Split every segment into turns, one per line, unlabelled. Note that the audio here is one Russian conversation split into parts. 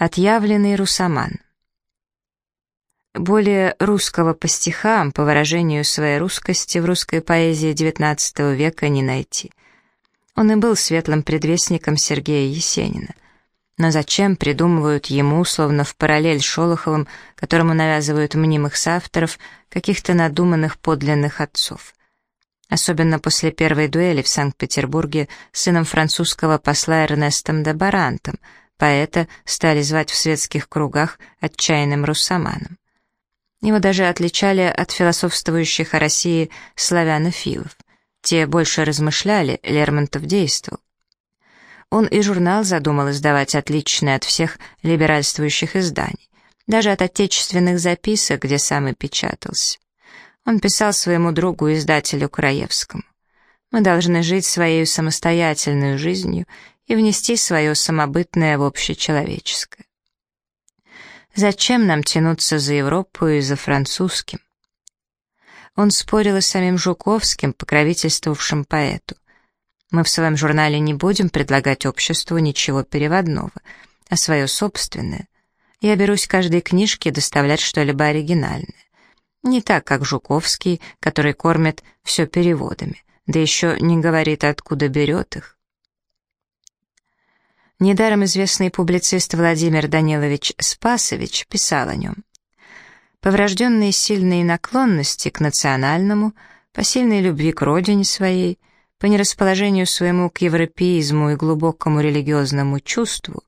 Отъявленный русоман. Более русского по стихам, по выражению своей русскости в русской поэзии XIX века не найти. Он и был светлым предвестником Сергея Есенина. Но зачем придумывают ему, словно в параллель Шолоховым, которому навязывают мнимых соавторов, каких-то надуманных подлинных отцов? Особенно после первой дуэли в Санкт-Петербурге с сыном французского посла Эрнестом де Барантом, поэта стали звать в светских кругах отчаянным руссоманом. Его даже отличали от философствующих о России славянофилов. Те больше размышляли, Лермонтов действовал. Он и журнал задумал издавать отличный от всех либеральствующих изданий, даже от отечественных записок, где сам и печатался. Он писал своему другу-издателю Краевскому. «Мы должны жить своей самостоятельной жизнью и внести свое самобытное в общечеловеческое. Зачем нам тянуться за Европу и за французским? Он спорил и с самим Жуковским, покровительствовавшим поэту. Мы в своем журнале не будем предлагать обществу ничего переводного, а свое собственное. Я берусь каждой книжке доставлять что-либо оригинальное. Не так, как Жуковский, который кормит все переводами, да еще не говорит, откуда берет их. Недаром известный публицист Владимир Данилович Спасович писал о нем. По сильной наклонности к национальному, по сильной любви к родине своей, по нерасположению своему к европеизму и глубокому религиозному чувству,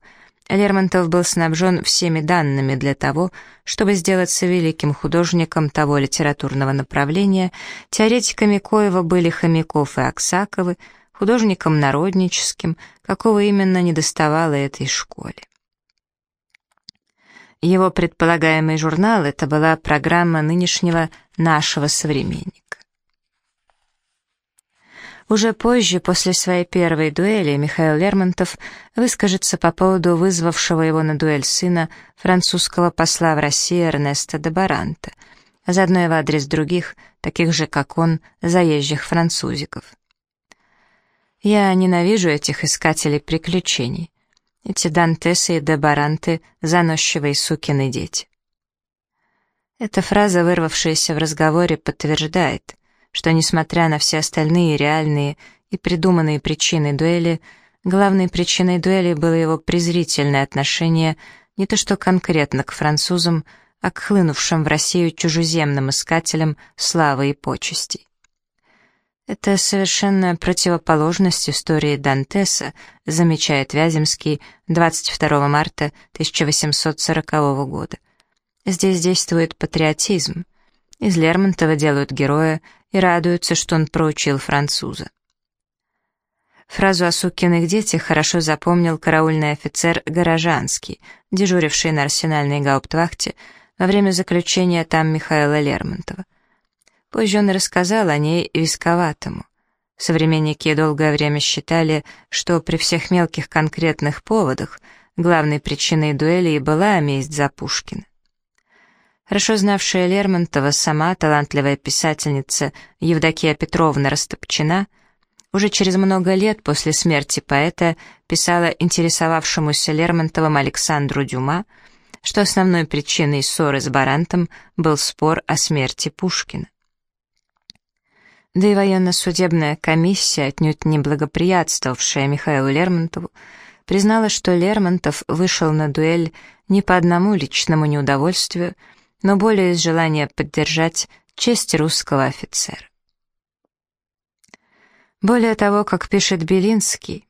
Лермонтов был снабжен всеми данными для того, чтобы сделаться великим художником того литературного направления, теоретиками коего были Хомяков и Аксаковы, художником народническим, какого именно недоставало этой школе. Его предполагаемый журнал — это была программа нынешнего нашего современника. Уже позже, после своей первой дуэли, Михаил Лермонтов выскажется по поводу вызвавшего его на дуэль сына французского посла в России Эрнеста де Баранта, а заодно и в адрес других, таких же, как он, заезжих французиков. Я ненавижу этих искателей приключений. Эти Дантесы и Дебаранты — заносчивые сукины дети. Эта фраза, вырвавшаяся в разговоре, подтверждает, что, несмотря на все остальные реальные и придуманные причины дуэли, главной причиной дуэли было его презрительное отношение не то что конкретно к французам, а к хлынувшим в Россию чужеземным искателям славы и почестей. Это совершенно противоположность истории Дантеса, замечает Вяземский 22 марта 1840 года. Здесь действует патриотизм. Из Лермонтова делают героя и радуются, что он проучил француза. Фразу о сукиных детях хорошо запомнил караульный офицер Горожанский, дежуривший на арсенальной гауптвахте во время заключения там Михаила Лермонтова. Позже он рассказал о ней висковатому. Современники долгое время считали, что при всех мелких конкретных поводах главной причиной дуэли была месть за Пушкина. Хорошо знавшая Лермонтова, сама талантливая писательница Евдокия Петровна Растопчина, уже через много лет после смерти поэта писала интересовавшемуся Лермонтовым Александру Дюма, что основной причиной ссоры с Барантом был спор о смерти Пушкина. Да и военно-судебная комиссия, отнюдь не благоприятствовавшая Михаилу Лермонтову, признала, что Лермонтов вышел на дуэль не по одному личному неудовольствию, но более из желания поддержать честь русского офицера. Более того, как пишет Белинский,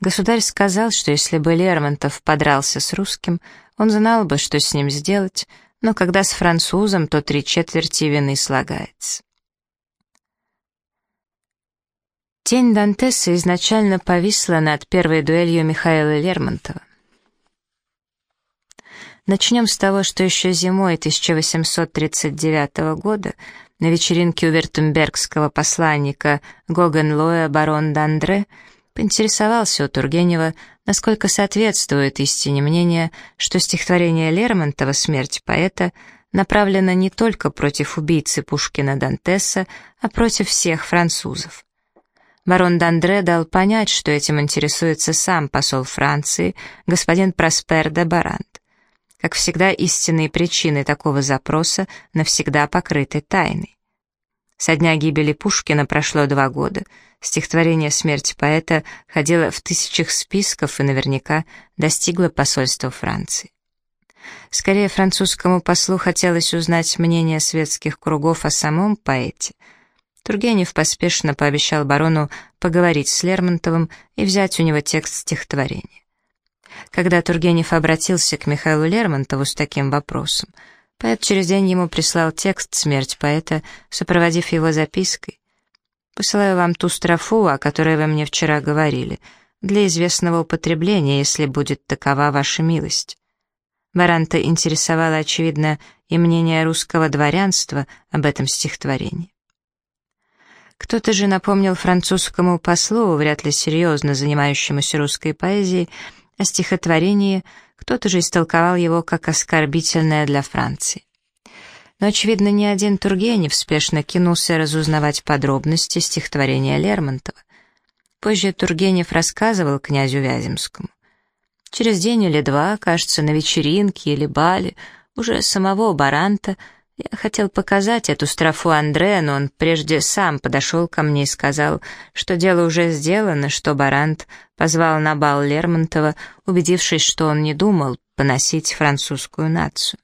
государь сказал, что если бы Лермонтов подрался с русским, он знал бы, что с ним сделать, но когда с французом, то три четверти вины слагается. Тень Дантеса изначально повисла над первой дуэлью Михаила Лермонтова. Начнем с того, что еще зимой 1839 года на вечеринке у вертембергского посланника Гогенлоя барон Дандре поинтересовался у Тургенева, насколько соответствует истине мнение, что стихотворение Лермонтова «Смерть поэта» направлено не только против убийцы Пушкина Дантеса, а против всех французов. Барон Дандре дал понять, что этим интересуется сам посол Франции, господин Проспер де Барант. Как всегда, истинные причины такого запроса навсегда покрыты тайной. Со дня гибели Пушкина прошло два года. Стихотворение «Смерть поэта» ходило в тысячах списков и наверняка достигло посольства Франции. Скорее, французскому послу хотелось узнать мнение светских кругов о самом поэте. Тургенев поспешно пообещал барону поговорить с Лермонтовым и взять у него текст стихотворения. Когда Тургенев обратился к Михаилу Лермонтову с таким вопросом, Поэт через день ему прислал текст «Смерть поэта», сопроводив его запиской. «Посылаю вам ту строфу, о которой вы мне вчера говорили, для известного употребления, если будет такова ваша милость». Баранта интересовало, очевидно, и мнение русского дворянства об этом стихотворении. Кто-то же напомнил французскому послу, вряд ли серьезно занимающемуся русской поэзией, о стихотворении кто-то же истолковал его как оскорбительное для Франции. Но, очевидно, ни один Тургенев спешно кинулся разузнавать подробности стихотворения Лермонтова. Позже Тургенев рассказывал князю Вяземскому. Через день или два, кажется, на вечеринке или бале, уже самого Баранта, я хотел показать эту строфу Андре, но он прежде сам подошел ко мне и сказал, что дело уже сделано, что Барант позвал на бал Лермонтова, убедившись, что он не думал поносить французскую нацию.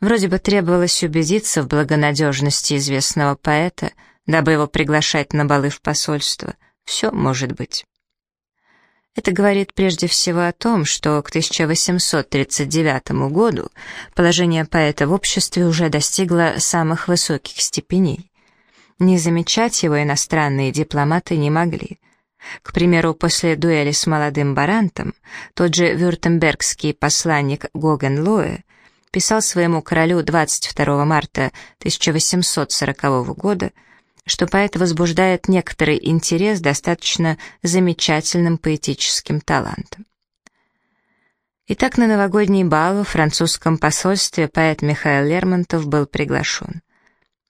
Вроде бы требовалось убедиться в благонадежности известного поэта, дабы его приглашать на балы в посольство. Все может быть. Это говорит прежде всего о том, что к 1839 году положение поэта в обществе уже достигло самых высоких степеней. Не замечать его иностранные дипломаты не могли. К примеру, после дуэли с молодым Барантом, тот же вюртембергский посланник Гоген Лоэ писал своему королю 22 марта 1840 года, что поэт возбуждает некоторый интерес достаточно замечательным поэтическим талантом. Итак, на новогодний бал в французском посольстве поэт Михаил Лермонтов был приглашен.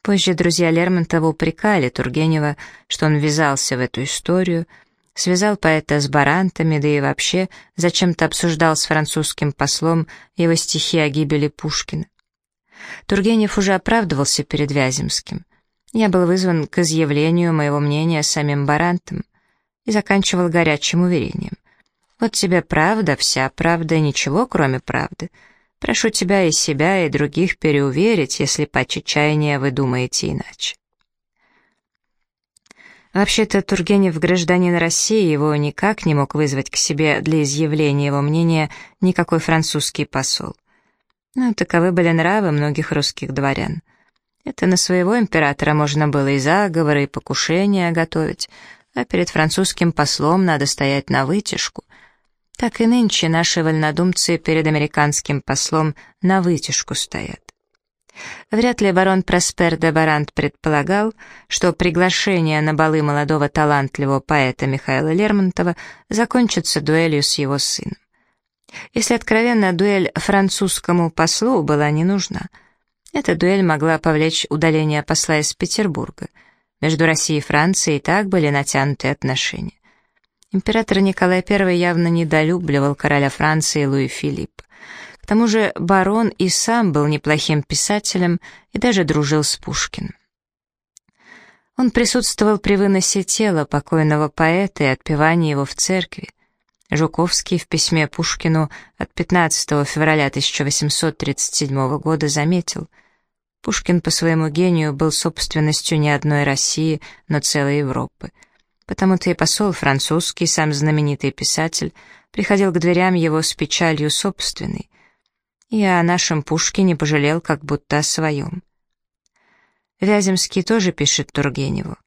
Позже друзья Лермонтова упрекали Тургенева, что он ввязался в эту историю, связал поэта с барантами, да и вообще зачем-то обсуждал с французским послом его стихи о гибели Пушкина. Тургенев уже оправдывался перед Вяземским. Я был вызван к изъявлению моего мнения самим барантом и заканчивал горячим уверением. Вот тебе правда, вся правда, ничего кроме правды — Прошу тебя и себя, и других переуверить, если по чаяния вы думаете иначе. Вообще-то Тургенев гражданин России, его никак не мог вызвать к себе для изъявления его мнения никакой французский посол. Но таковы были нравы многих русских дворян. Это на своего императора можно было и заговоры, и покушения готовить, а перед французским послом надо стоять на вытяжку, так и нынче наши вольнодумцы перед американским послом на вытяжку стоят. Вряд ли барон Проспер де Барант предполагал, что приглашение на балы молодого талантливого поэта Михаила Лермонтова закончится дуэлью с его сыном. Если откровенно, дуэль французскому послу была не нужна. Эта дуэль могла повлечь удаление посла из Петербурга. Между Россией и Францией и так были натянуты отношения. Император Николай I явно недолюбливал короля Франции Луи Филиппа. К тому же барон и сам был неплохим писателем и даже дружил с Пушкиным. Он присутствовал при выносе тела покойного поэта и отпевании его в церкви. Жуковский в письме Пушкину от 15 февраля 1837 года заметил, Пушкин по своему гению был собственностью не одной России, но целой Европы — Потому-то и посол французский, сам знаменитый писатель, приходил к дверям его с печалью собственной. И о нашем Пушкине пожалел как будто о своем. Вяземский тоже пишет Тургеневу.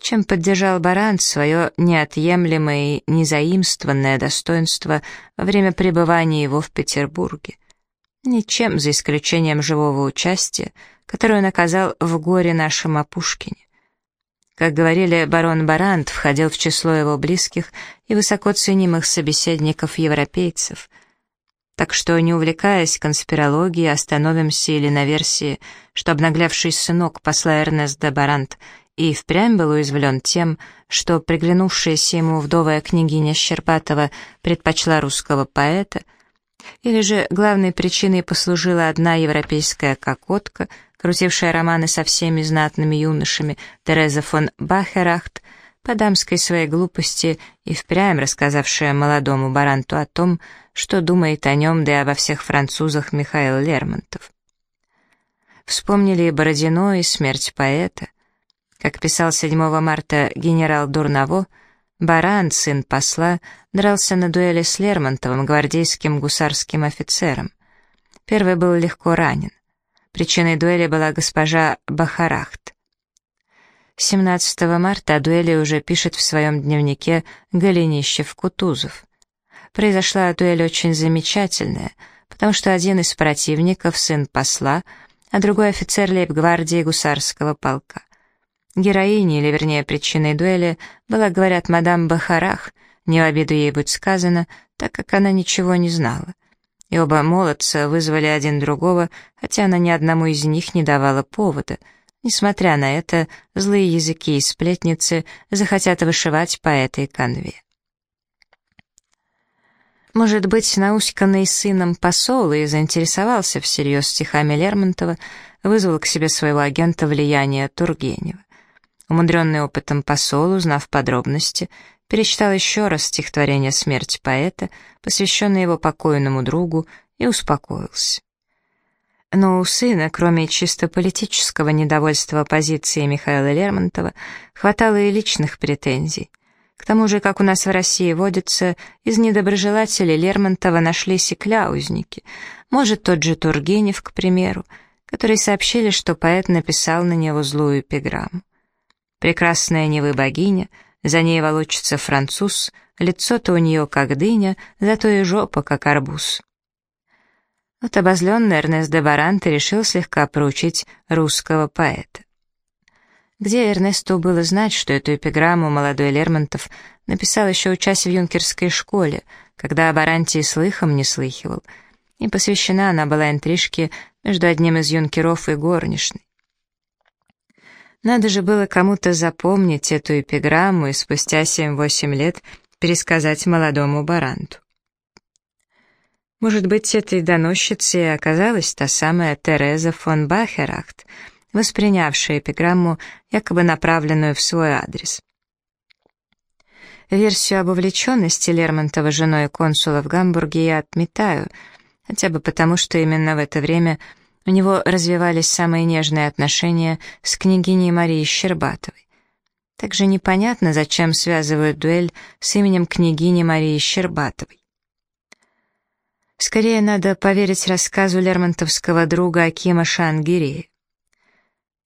Чем поддержал Барант свое неотъемлемое и незаимствованное достоинство во время пребывания его в Петербурге? Ничем, за исключением живого участия, которое он оказал в горе нашем о Пушкине. Как говорили, барон Барант входил в число его близких и высоко ценимых собеседников-европейцев. Так что, не увлекаясь конспирологией, остановимся или на версии, что обнаглявший сынок посла Эрнест де Барант и впрямь был уязвлен тем, что приглянувшаяся ему вдовая княгиня Щербатова предпочла русского поэта, Или же главной причиной послужила одна европейская кокотка, крутившая романы со всеми знатными юношами, Тереза фон Бахерахт, по дамской своей глупости и впрямь рассказавшая молодому Баранту о том, что думает о нем, да и обо всех французах Михаил Лермонтов. Вспомнили и Бородино, и смерть поэта. Как писал 7 марта генерал Дурново, Баран, сын посла, дрался на дуэли с Лермонтовым, гвардейским гусарским офицером. Первый был легко ранен. Причиной дуэли была госпожа Бахарахт. 17 марта о дуэли уже пишет в своем дневнике Голенищев-Кутузов. Произошла дуэль очень замечательная, потому что один из противников — сын посла, а другой — офицер лейб-гвардии гусарского полка. Героиней, или вернее причиной дуэли, была, говорят, мадам Бахарах, не в обиду ей быть сказано, так как она ничего не знала. И оба молодца вызвали один другого, хотя она ни одному из них не давала повода — Несмотря на это, злые языки и сплетницы захотят вышивать по этой канве. Может быть, науськанный сыном посол и заинтересовался всерьез стихами Лермонтова, вызвал к себе своего агента влияния Тургенева. Умудренный опытом посол, узнав подробности, перечитал еще раз стихотворение «Смерть поэта», посвященное его покойному другу, и успокоился. Но у сына, кроме чисто политического недовольства позиции Михаила Лермонтова, хватало и личных претензий. К тому же, как у нас в России водится, из недоброжелателей Лермонтова нашлись и кляузники. Может, тот же Тургенев, к примеру, которые сообщили, что поэт написал на него злую эпиграмму. «Прекрасная не вы богиня, за ней волочится француз, лицо-то у нее как дыня, зато и жопа как арбуз». Вот обозленный Эрнест де Баранте решил слегка проучить русского поэта. Где Эрнесту было знать, что эту эпиграмму молодой Лермонтов написал еще учась в юнкерской школе, когда о Баранте и слыхом не слыхивал, и посвящена она была интрижке между одним из юнкеров и горничной. Надо же было кому-то запомнить эту эпиграмму и спустя 7-8 лет пересказать молодому Баранту. Может быть, этой доносчицей оказалась та самая Тереза фон Бахерахт, воспринявшая эпиграмму, якобы направленную в свой адрес. Версию об увлеченности Лермонтова женой консула в Гамбурге я отметаю, хотя бы потому, что именно в это время у него развивались самые нежные отношения с княгиней Марией Щербатовой. Также непонятно, зачем связывают дуэль с именем княгини Марии Щербатовой. Скорее надо поверить рассказу лермонтовского друга Акима Шангири.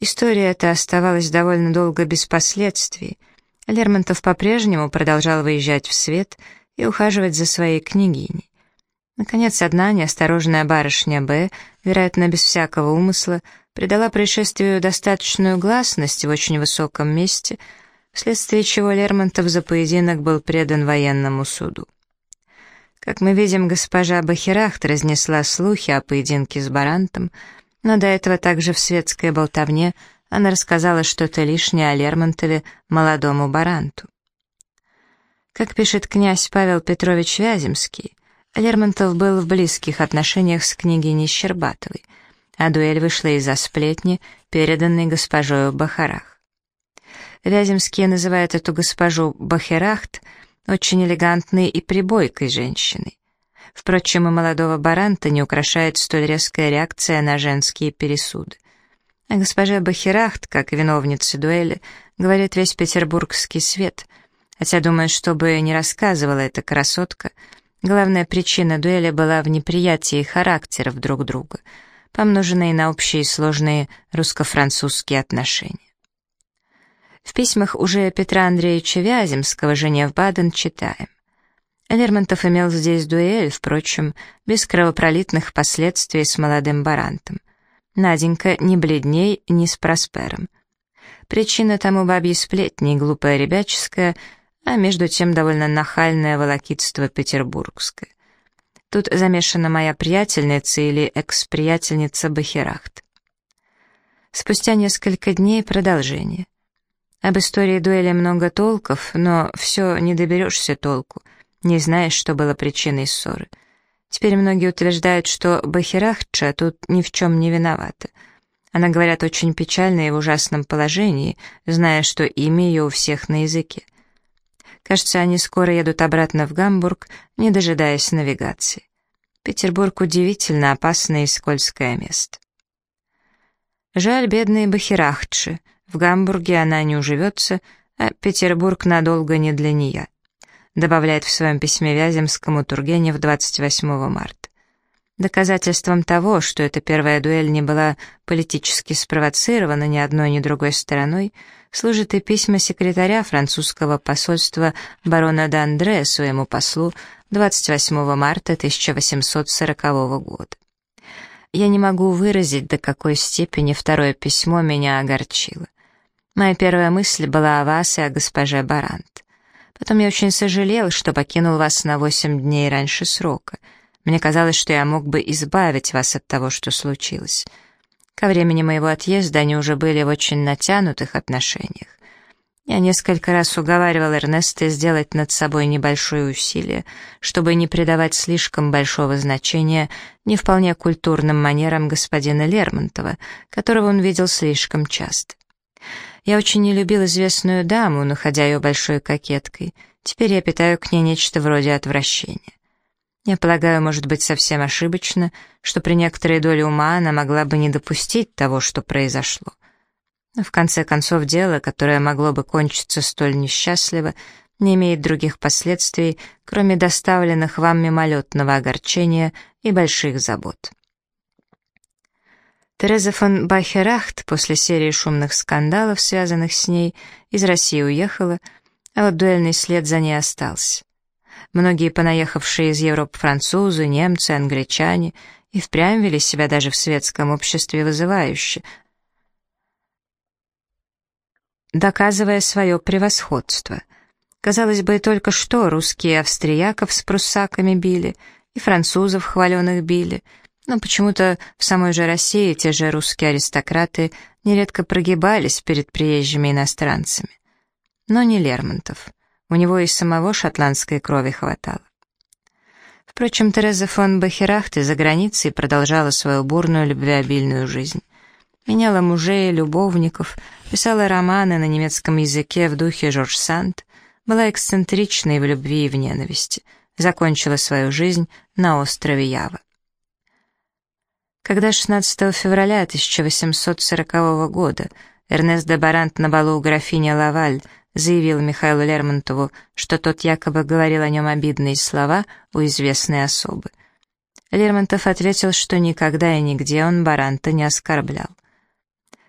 История эта оставалась довольно долго без последствий. Лермонтов по-прежнему продолжал выезжать в свет и ухаживать за своей княгиней. Наконец, одна неосторожная барышня Б, вероятно, без всякого умысла, придала происшествию достаточную гласность в очень высоком месте, вследствие чего Лермонтов за поединок был предан военному суду. Как мы видим, госпожа Бахерахт разнесла слухи о поединке с Барантом, но до этого также в светской болтовне она рассказала что-то лишнее о Лермонтове молодому Баранту. Как пишет князь Павел Петрович Вяземский, Лермонтов был в близких отношениях с княгиней Щербатовой, а дуэль вышла из-за сплетни, переданной госпожою Бахарах. Вяземский называет эту госпожу Бахерахт — очень элегантной и прибойкой женщиной. Впрочем, и молодого Баранта не украшает столь резкая реакция на женские пересуды. А госпожа Бахерахт, как виновница дуэли, говорит весь петербургский свет, хотя, думаю, чтобы не рассказывала эта красотка, главная причина дуэли была в неприятии характеров друг друга, помноженной на общие сложные русско-французские отношения. В письмах уже Петра Андреевича Вяземского жене в Баден читаем. Лермонтов имел здесь дуэль, впрочем, без кровопролитных последствий с молодым барантом. Наденька не бледней, ни с Проспером. Причина тому бабьи сплетни, глупая ребяческая, а между тем довольно нахальное волокитство петербургское. Тут замешана моя приятельница или экс-приятельница Бахерахт. Спустя несколько дней продолжение — об истории дуэли много толков, но все не доберешься толку, не знаешь, что было причиной ссоры. Теперь многие утверждают, что Бахирахча тут ни в чем не виновата. Она, говорят, очень печальна и в ужасном положении, зная, что имя ее у всех на языке. Кажется, они скоро едут обратно в Гамбург, не дожидаясь навигации. Петербург удивительно опасное и скользкое место. Жаль бедной Бахирахтши, в Гамбурге она не уживется, а Петербург надолго не для нее, добавляет в своем письме Вяземскому Тургенев 28 марта. Доказательством того, что эта первая дуэль не была политически спровоцирована ни одной, ни другой стороной, служит и письма секретаря французского посольства барона Д'Андре своему послу 28 марта 1840 года. Я не могу выразить, до какой степени второе письмо меня огорчило. Моя первая мысль была о вас и о госпоже Барант. Потом я очень сожалел, что покинул вас на восемь дней раньше срока — мне казалось, что я мог бы избавить вас от того, что случилось. Ко времени моего отъезда они уже были в очень натянутых отношениях. Я несколько раз уговаривал Эрнеста сделать над собой небольшое усилие, чтобы не придавать слишком большого значения не вполне культурным манерам господина Лермонтова, которого он видел слишком часто. Я очень не любил известную даму, находя ее большой кокеткой. Теперь я питаю к ней нечто вроде отвращения. Я полагаю, может быть совсем ошибочно, что при некоторой доле ума она могла бы не допустить того, что произошло. Но в конце концов дело, которое могло бы кончиться столь несчастливо, не имеет других последствий, кроме доставленных вам мимолетного огорчения и больших забот. Тереза фон Бахерахт после серии шумных скандалов, связанных с ней, из России уехала, а вот дуэльный след за ней остался. Многие понаехавшие из Европы французы, немцы, англичане и впрямь вели себя даже в светском обществе вызывающе, доказывая свое превосходство. Казалось бы, только что русские австрияков с пруссаками били, и французов хваленых били, но почему-то в самой же России те же русские аристократы нередко прогибались перед приезжими иностранцами. Но не Лермонтов. У него и самого шотландской крови хватало. Впрочем, Тереза фон Бахерахте за границей продолжала свою бурную любвеобильную жизнь. Меняла мужей, любовников, писала романы на немецком языке в духе Жорж Санд, была эксцентричной в любви и в ненависти, закончила свою жизнь на острове Ява. Когда 16 февраля 1840 года Эрнест де Барант на балу у графини Лаваль заявил Михаилу Лермонтову, что тот якобы говорил о нем обидные слова у известной особы. Лермонтов ответил, что никогда и нигде он Баранта не оскорблял.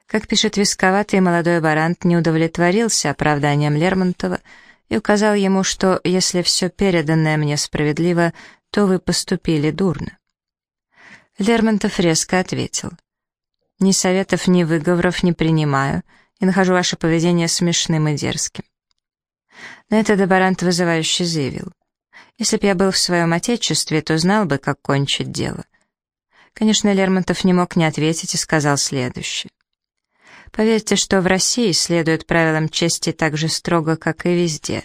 Как пишет висковатый молодой Барант, не удовлетворился оправданием Лермонтова и указал ему, что если все переданное мне справедливо, то вы поступили дурно. Лермонтов резко ответил. «Ни советов, ни выговоров не принимаю, и нахожу ваше поведение смешным и дерзким». На это Добарант вызывающе заявил. «Если б я был в своем отечестве, то знал бы, как кончить дело». Конечно, Лермонтов не мог не ответить и сказал следующее. «Поверьте, что в России следуют правилам чести так же строго, как и везде,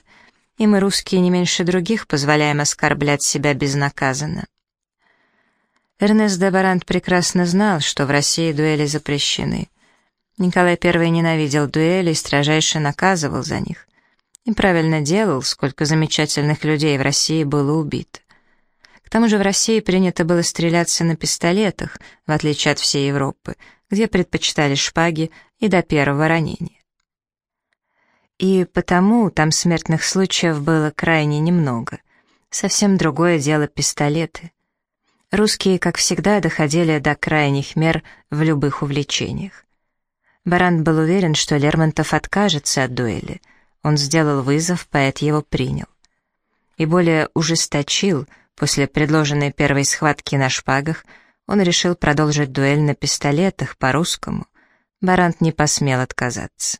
и мы, русские, не меньше других позволяем оскорблять себя безнаказанно». Эрнест де Барант прекрасно знал, что в России дуэли запрещены. Николай I ненавидел дуэли и строжайше наказывал за них. И правильно делал, сколько замечательных людей в России было убито. К тому же в России принято было стреляться на пистолетах, в отличие от всей Европы, где предпочитали шпаги и до первого ранения. И потому там смертных случаев было крайне немного. Совсем другое дело пистолеты. Русские, как всегда, доходили до крайних мер в любых увлечениях. Барант был уверен, что Лермонтов откажется от дуэли. Он сделал вызов, поэт его принял. И более ужесточил, после предложенной первой схватки на шпагах, он решил продолжить дуэль на пистолетах по-русскому. Барант не посмел отказаться.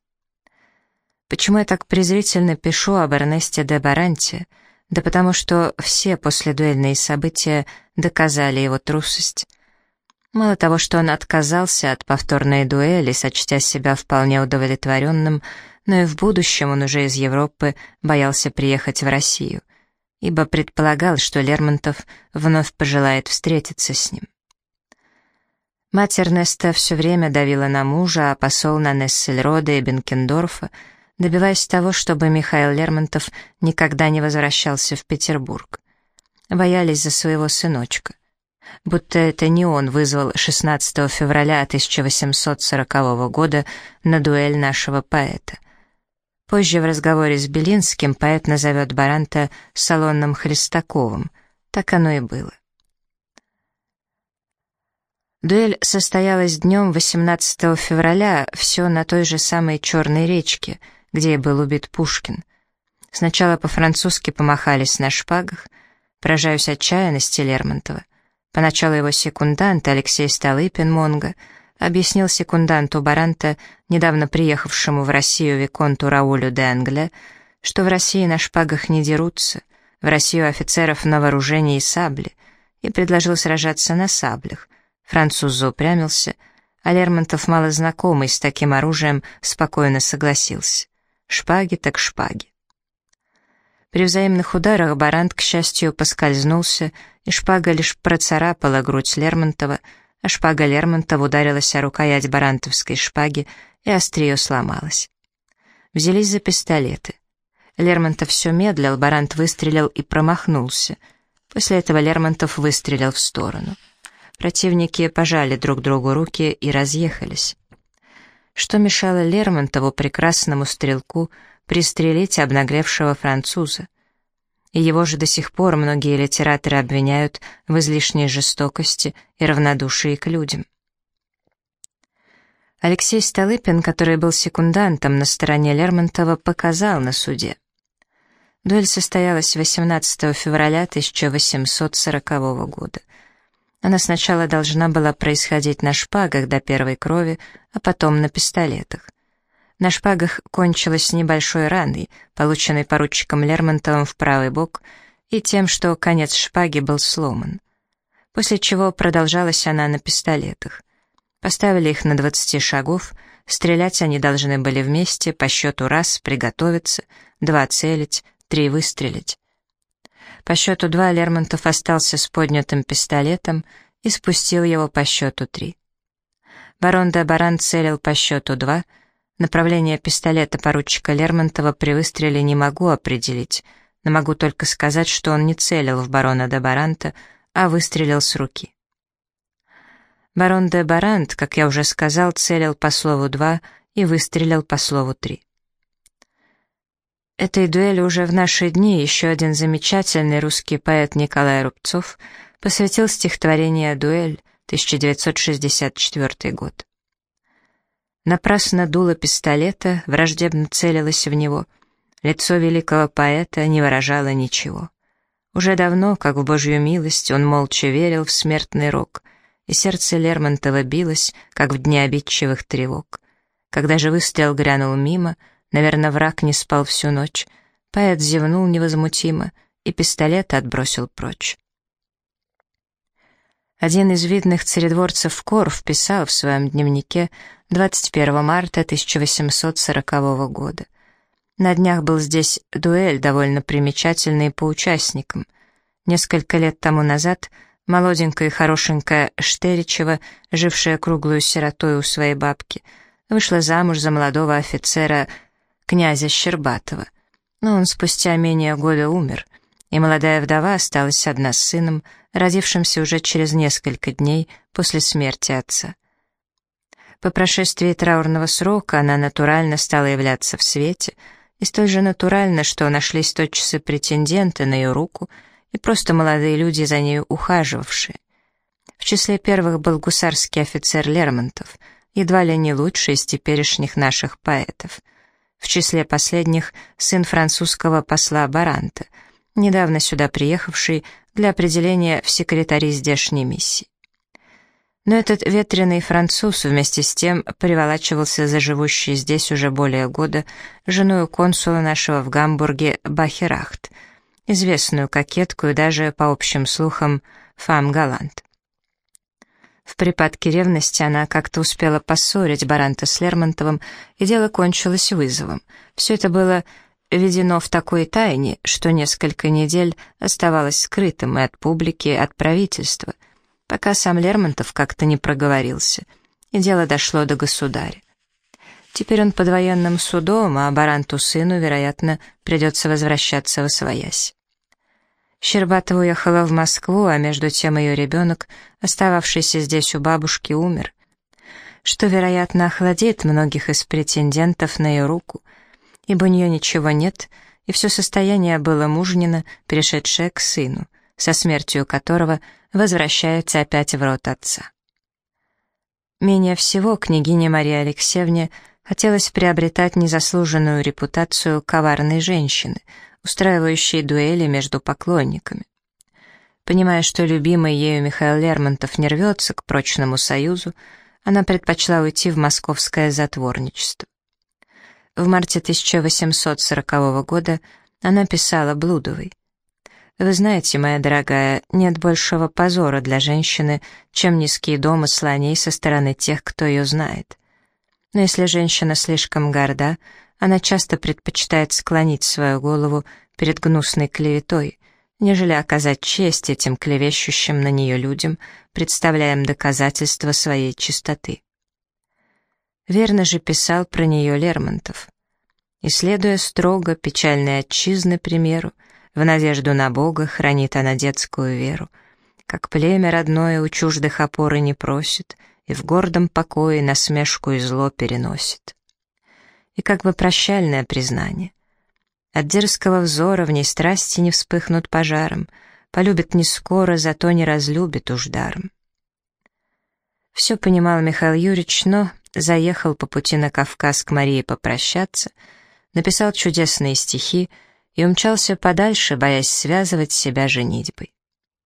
Почему я так презрительно пишу об Эрнесте де Баранте? Да потому что все последуэльные события доказали его трусость. Мало того, что он отказался от повторной дуэли, сочтя себя вполне удовлетворенным, но и в будущем он уже из Европы боялся приехать в Россию. ибо предполагал, что Лермонтов вновь пожелает встретиться с ним. Мать Эрнеста все время давила на мужа, а посол на Нессельрода и Бенкендорфа, добиваясь того, чтобы Михаил Лермонтов никогда не возвращался в Петербург. Боялись за своего сыночка. Будто это не он вызвал 16 февраля 1840 года на дуэль нашего поэта. Позже в разговоре с Белинским поэт назовет Баранта салонным Христаковым. Так оно и было. Дуэль состоялась днем 18 февраля, все на той же самой Черной речке, где и был убит Пушкин. Сначала по-французски помахались на шпагах, поражаюсь отчаянности Лермонтова. Поначалу его секундант Алексей Столыпин Монго объяснил секунданту Баранта, недавно приехавшему в Россию Виконту Раулю де Англе, что в России на шпагах не дерутся, в Россию офицеров на вооружении сабли, и предложил сражаться на саблях, Француз заупрямился, а Лермонтов, мало знакомый с таким оружием, спокойно согласился. Шпаги так шпаги. При взаимных ударах Барант, к счастью, поскользнулся, и шпага лишь процарапала грудь Лермонтова, а шпага Лермонтова ударилась о рукоять барантовской шпаги, и острие сломалось. Взялись за пистолеты. Лермонтов все медлил, Барант выстрелил и промахнулся. После этого Лермонтов выстрелил в сторону. Противники пожали друг другу руки и разъехались. Что мешало Лермонтову, прекрасному стрелку, пристрелить обнаглевшего француза? И его же до сих пор многие литераторы обвиняют в излишней жестокости и равнодушии к людям. Алексей Столыпин, который был секундантом на стороне Лермонтова, показал на суде. Дуэль состоялась 18 февраля 1840 года. Она сначала должна была происходить на шпагах до первой крови, а потом на пистолетах. На шпагах кончилась небольшой раной, полученной поручиком Лермонтовым в правый бок, и тем, что конец шпаги был сломан. После чего продолжалась она на пистолетах. Поставили их на 20 шагов, стрелять они должны были вместе, по счету раз, приготовиться, два целить, три выстрелить. По счету два Лермонтов остался с поднятым пистолетом и спустил его по счету три. Барон де Баран целил по счету два. Направление пистолета поручика Лермонтова при выстреле не могу определить, но могу только сказать, что он не целил в барона де Баранта, а выстрелил с руки. Барон де Барант, как я уже сказал, целил по слову два и выстрелил по слову три. Этой дуэли уже в наши дни еще один замечательный русский поэт Николай Рубцов посвятил стихотворение «Дуэль» 1964 год. Напрасно дуло пистолета, враждебно целилось в него. Лицо великого поэта не выражало ничего. Уже давно, как в Божью милость, он молча верил в смертный рок, и сердце Лермонтова билось, как в дни обидчивых тревог. Когда же выстрел грянул мимо — Наверное, враг не спал всю ночь. Поэт зевнул невозмутимо и пистолет отбросил прочь. Один из видных царедворцев Корф писал в своем дневнике 21 марта 1840 года. На днях был здесь дуэль, довольно примечательный по участникам. Несколько лет тому назад молоденькая и хорошенькая Штеричева, жившая круглую сиротой у своей бабки, вышла замуж за молодого офицера князя Щербатова. Но он спустя менее года умер, и молодая вдова осталась одна с сыном, родившимся уже через несколько дней после смерти отца. По прошествии траурного срока она натурально стала являться в свете, и столь же натурально, что нашлись тотчас и претенденты на ее руку, и просто молодые люди за нею ухаживавшие. В числе первых был гусарский офицер Лермонтов, едва ли не лучший из теперешних наших поэтов — в числе последних сын французского посла Баранта, недавно сюда приехавший для определения в секретари здешней миссии. Но этот ветреный француз вместе с тем приволачивался за живущей здесь уже более года женою консула нашего в Гамбурге Бахерахт, известную кокетку и даже, по общим слухам, фам-галант. В припадке ревности она как-то успела поссорить Баранта с Лермонтовым, и дело кончилось вызовом. Все это было введено в такой тайне, что несколько недель оставалось скрытым и от публики, и от правительства, пока сам Лермонтов как-то не проговорился, и дело дошло до государя. Теперь он под военным судом, а Баранту сыну, вероятно, придется возвращаться в Освоясь. Щербатова уехала в Москву, а между тем ее ребенок, остававшийся здесь у бабушки, умер, что, вероятно, охладит многих из претендентов на ее руку, ибо у нее ничего нет, и все состояние было мужнино, перешедшее к сыну, со смертью которого возвращается опять в рот отца. Менее всего княгине Марии Алексеевне хотелось приобретать незаслуженную репутацию коварной женщины, устраивающей дуэли между поклонниками. Понимая, что любимый ею Михаил Лермонтов не рвется к прочному союзу, она предпочла уйти в московское затворничество. В марте 1840 года она писала Блудовой. «Вы знаете, моя дорогая, нет большего позора для женщины, чем низкие домыслы о ней со стороны тех, кто ее знает. Но если женщина слишком горда, она часто предпочитает склонить свою голову перед гнусной клеветой, нежели оказать честь этим клевещущим на нее людям, представляя доказательства своей чистоты. Верно же писал про нее Лермонтов. Исследуя строго печальной отчизны примеру, в надежду на Бога хранит она детскую веру. Как племя родное у чуждых опоры не просит, и в гордом покое насмешку и зло переносит. И как бы прощальное признание. От дерзкого взора в ней страсти не вспыхнут пожаром, полюбит не скоро, зато не разлюбит уж даром. Все понимал Михаил Юрьевич, но заехал по пути на Кавказ к Марии попрощаться, написал чудесные стихи и умчался подальше, боясь связывать себя женитьбой.